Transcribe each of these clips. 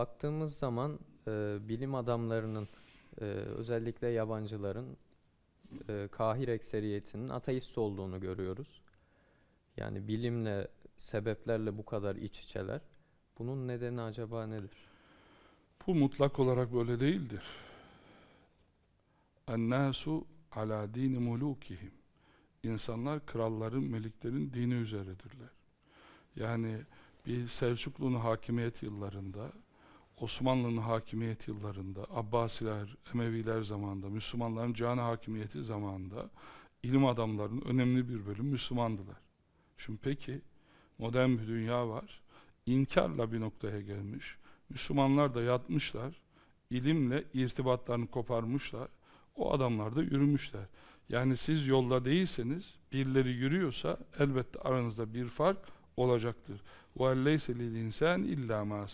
baktığımız zaman e, bilim adamlarının e, özellikle yabancıların e, kahir ekseriyetinin ateist olduğunu görüyoruz. Yani bilimle, sebeplerle bu kadar iç içeler. Bunun nedeni acaba nedir? Bu mutlak olarak böyle değildir. Ennâsu ala dini mulukihim. İnsanlar kralların, meliklerin dini üzeredirler. Yani bir Selçuklu'nun hakimiyet yıllarında, Osmanlı'nın hakimiyet yıllarında, Abbasiler, Emeviler zamanında, Müslümanların canı hakimiyeti zamanında ilim adamlarının önemli bir bölüm Müslümandılar. Şimdi peki modern bir dünya var. İnkarla bir noktaya gelmiş. Müslümanlar da yatmışlar. ilimle irtibatlarını koparmışlar. O adamlar da yürümüşler. Yani siz yolda değilseniz, birileri yürüyorsa elbette aranızda bir fark olacaktır. وَاَلَّيْسَ لِلْاِنْسَانِ اِلَّا مَا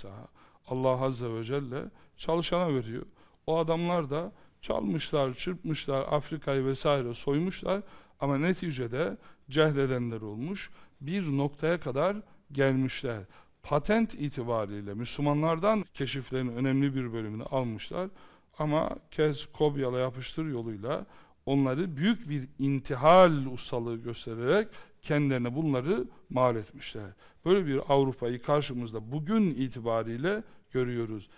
Allah Azze ve Celle çalışana veriyor. O adamlar da çalmışlar, çırpmışlar, Afrika'yı vesaire soymuşlar ama neticede cehledenler olmuş. Bir noktaya kadar gelmişler. Patent itibariyle Müslümanlardan keşiflerin önemli bir bölümünü almışlar. Ama kez kobyala yapıştır yoluyla onları büyük bir intihal ustalığı göstererek kendilerine bunları mal etmişler. Böyle bir Avrupa'yı karşımızda bugün itibariyle görüyoruz.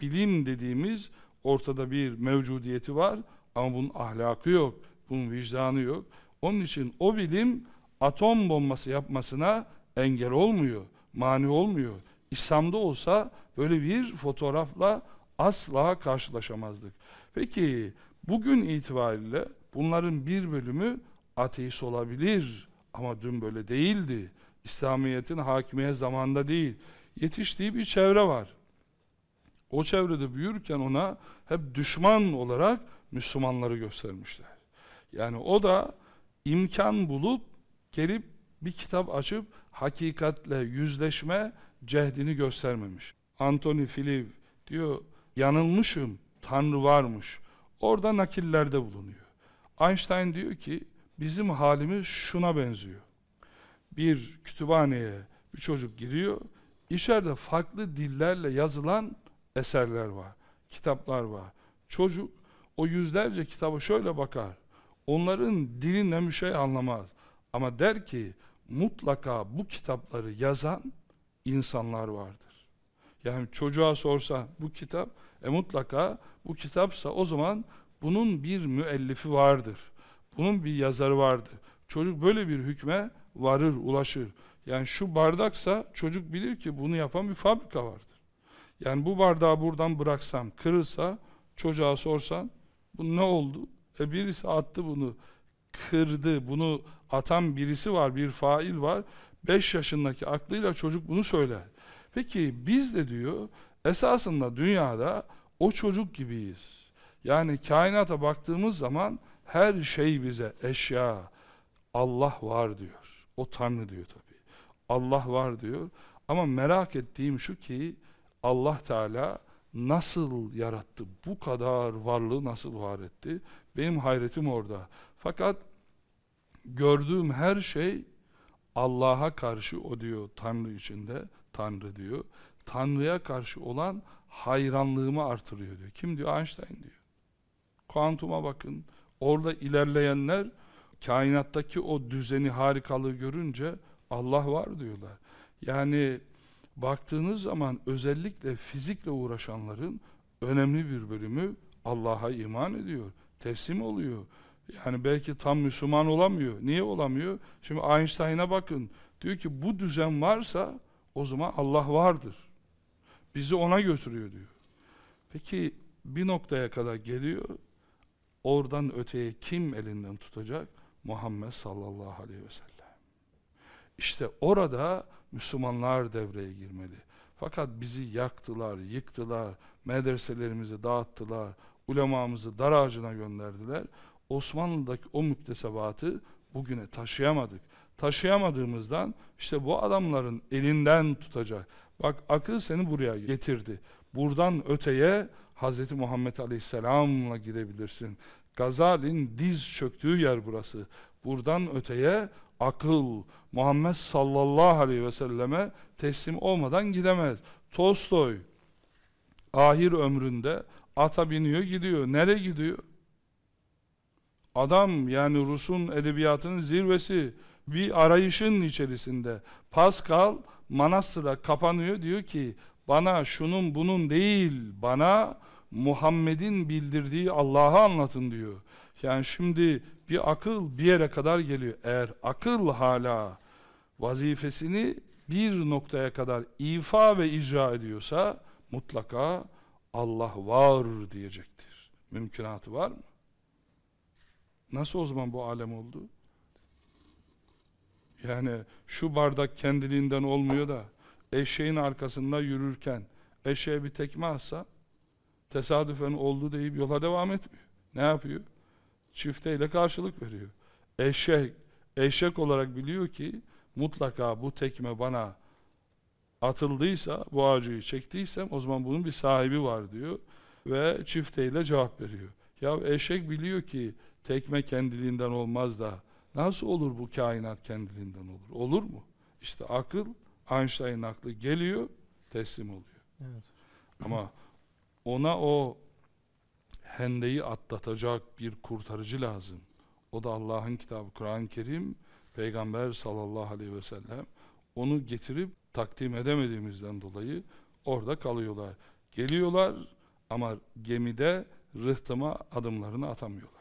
Bilim dediğimiz ortada bir mevcudiyeti var ama bunun ahlakı yok, bunun vicdanı yok. Onun için o bilim atom bombası yapmasına engel olmuyor, mani olmuyor. İslam'da olsa böyle bir fotoğrafla asla karşılaşamazdık. Peki bugün itibariyle bunların bir bölümü ateist olabilir ama dün böyle değildi. İslamiyet'in hakimiyet zamanda değil. Yetiştiği bir çevre var. O çevrede büyürken ona hep düşman olarak Müslümanları göstermişler. Yani o da imkan bulup gelip bir kitap açıp hakikatle yüzleşme cehdini göstermemiş. Anthony Filiv diyor yanılmışım, Tanrı varmış. Orada nakillerde bulunuyor. Einstein diyor ki bizim halimiz şuna benziyor. Bir kütüphaneye bir çocuk giriyor, içeride farklı dillerle yazılan eserler var, kitaplar var. Çocuk o yüzlerce kitaba şöyle bakar. Onların dilinden bir şey anlamaz. Ama der ki mutlaka bu kitapları yazan insanlar vardır. Yani çocuğa sorsa bu kitap, e mutlaka bu kitapsa o zaman bunun bir müellifi vardır. Bunun bir yazarı vardır. Çocuk böyle bir hükme varır, ulaşır. Yani şu bardaksa çocuk bilir ki bunu yapan bir fabrika vardır. Yani bu bardağı buradan bıraksam, kırılsa, çocuğa sorsan, bu ne oldu? E birisi attı bunu, kırdı, bunu atan birisi var, bir fail var. 5 yaşındaki aklıyla çocuk bunu söyler. Peki biz de diyor, esasında dünyada o çocuk gibiyiz. Yani kainata baktığımız zaman her şey bize eşya, Allah var diyor. O Tanrı diyor tabi. Allah var diyor. Ama merak ettiğim şu ki Allah Teala nasıl yarattı? Bu kadar varlığı nasıl var etti? Benim hayretim orada. Fakat gördüğüm her şey Allah'a karşı o diyor Tanrı içinde, Tanrı diyor. Tanrı'ya karşı olan hayranlığımı artırıyor diyor. Kim diyor? Einstein diyor. Kuantuma bakın. Orada ilerleyenler kainattaki o düzeni, harikalığı görünce Allah var diyorlar. Yani baktığınız zaman özellikle fizikle uğraşanların önemli bir bölümü Allah'a iman ediyor. Teslim oluyor. Yani belki tam Müslüman olamıyor. Niye olamıyor? Şimdi Einstein'a bakın. Diyor ki bu düzen varsa o zaman Allah vardır. Bizi ona götürüyor diyor. Peki bir noktaya kadar geliyor. Oradan öteye kim elinden tutacak? Muhammed sallallahu aleyhi ve sellem. İşte orada Müslümanlar devreye girmeli. Fakat bizi yaktılar, yıktılar, medreselerimizi dağıttılar, ulemamızı dar ağacına gönderdiler. Osmanlı'daki o müktesebatı bugüne taşıyamadık. Taşıyamadığımızdan işte bu adamların elinden tutacak. Bak akıl seni buraya getirdi. Buradan öteye Hz. Muhammed Aleyhisselam'la gidebilirsin. Gazali'nin diz çöktüğü yer burası. Buradan öteye akıl Muhammed sallallahu aleyhi ve selleme teslim olmadan gidemez. Tolstoy ahir ömründe ata biniyor gidiyor. Nereye gidiyor? Adam yani Rus'un edebiyatının zirvesi bir arayışın içerisinde. Pascal manastıra kapanıyor diyor ki bana şunun bunun değil bana Muhammed'in bildirdiği Allah'ı anlatın diyor. Yani şimdi bir akıl bir yere kadar geliyor. Eğer akıl hala vazifesini bir noktaya kadar ifa ve icra ediyorsa mutlaka Allah var diyecektir. Mümkünatı var mı? Nasıl o zaman bu alem oldu? Yani şu bardak kendiliğinden olmuyor da eşeğin arkasında yürürken eşeğe bir tekme atsa tesadüfen oldu deyip yola devam etmiyor. Ne yapıyor? Çifteyle karşılık veriyor. Eşek, eşek olarak biliyor ki mutlaka bu tekme bana atıldıysa, bu acıyı çektiysem o zaman bunun bir sahibi var diyor ve çifteyle cevap veriyor. Ya eşek biliyor ki tekme kendiliğinden olmaz da nasıl olur bu kainat kendiliğinden olur? Olur mu? İşte akıl, Einstein'ın aklı geliyor, teslim oluyor. Evet. Ama ona o hendeyi atlatacak bir kurtarıcı lazım. O da Allah'ın kitabı Kur'an-ı Kerim, Peygamber sallallahu aleyhi ve sellem onu getirip takdim edemediğimizden dolayı orada kalıyorlar. Geliyorlar ama gemide rıhtıma adımlarını atamıyorlar.